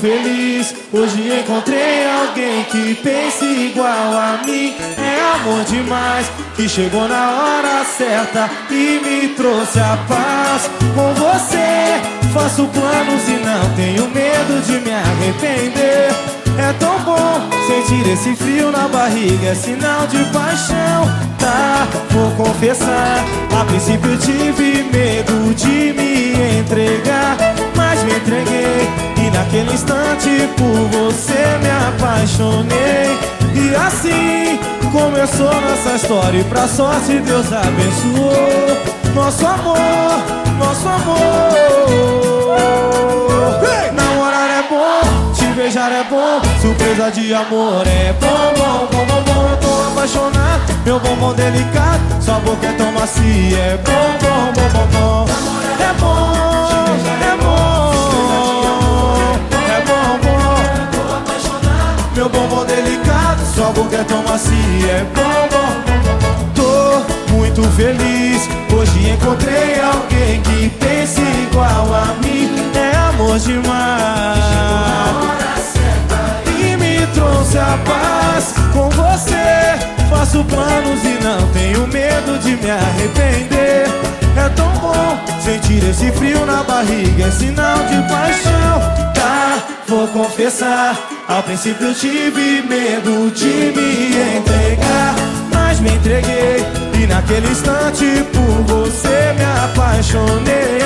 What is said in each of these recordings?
feliz. Hoje encontrei alguém que pense igual a mim. É amor demais que chegou na hora certa e me trouxe a paz. Com você faço planos e não tenho medo de me arrepender. É tão bom sentir esse frio na barriga, é sinal de paixão. Tá, vou confessar. A princípio tive medo de me entregar, naquele instante por você me apaixonei. E assim começou nossa história. E pra sorte Deus abençoou nosso amor, nosso amor. Namorar é bom, te beijar é bom, surpresa de amor é bom, bom, bom, bom, bom. Eu tô apaixonado, meu bombom delicado, sua boca é tão macia, é bom, bom, bom, bom, bom. Bom, Meu bombom delicado, sua boca é tão macia, é bom, bom, bom. Tô muito feliz, hoje encontrei alguém que pense igual a mim. É amor demais. E me trouxe a paz com você. Faço planos e não tenho medo de me arrepender. É tão bom sentir esse frio na barriga, é sinal de paixão. Vou confessar. Ao princípio eu tive medo de me entregar, mas me entreguei. E naquele instante por você me apaixonei.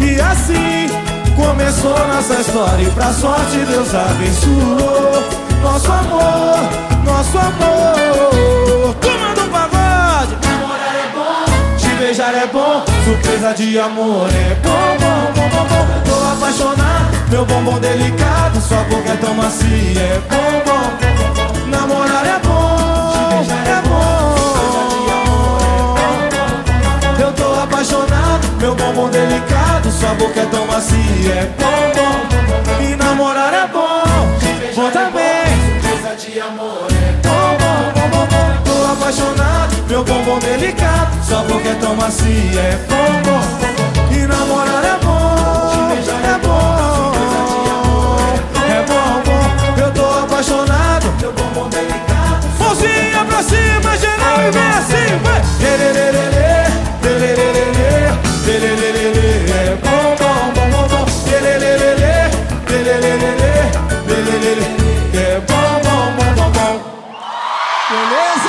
E assim começou nossa história. E pra sorte Deus abençoou nosso amor, nosso amor. Turma do pagode, Namorar é bom, te beijar é bom, surpresa de amor é bom, bom, bom, bom, bom. Tô apaixonado, meu bombom delicado, sua boca é tão macia, é bom, bom, bom, bom, bom. Namorar é bom, é bom. Eu tô apaixonado, meu bombom delicado, sua boca é tão macia, é bom. E namorar é bom, bom também. de amor é. Tô apaixonado, meu bombom delicado, sua boca é tão macia, é bom. E namorar é bom, Beleza?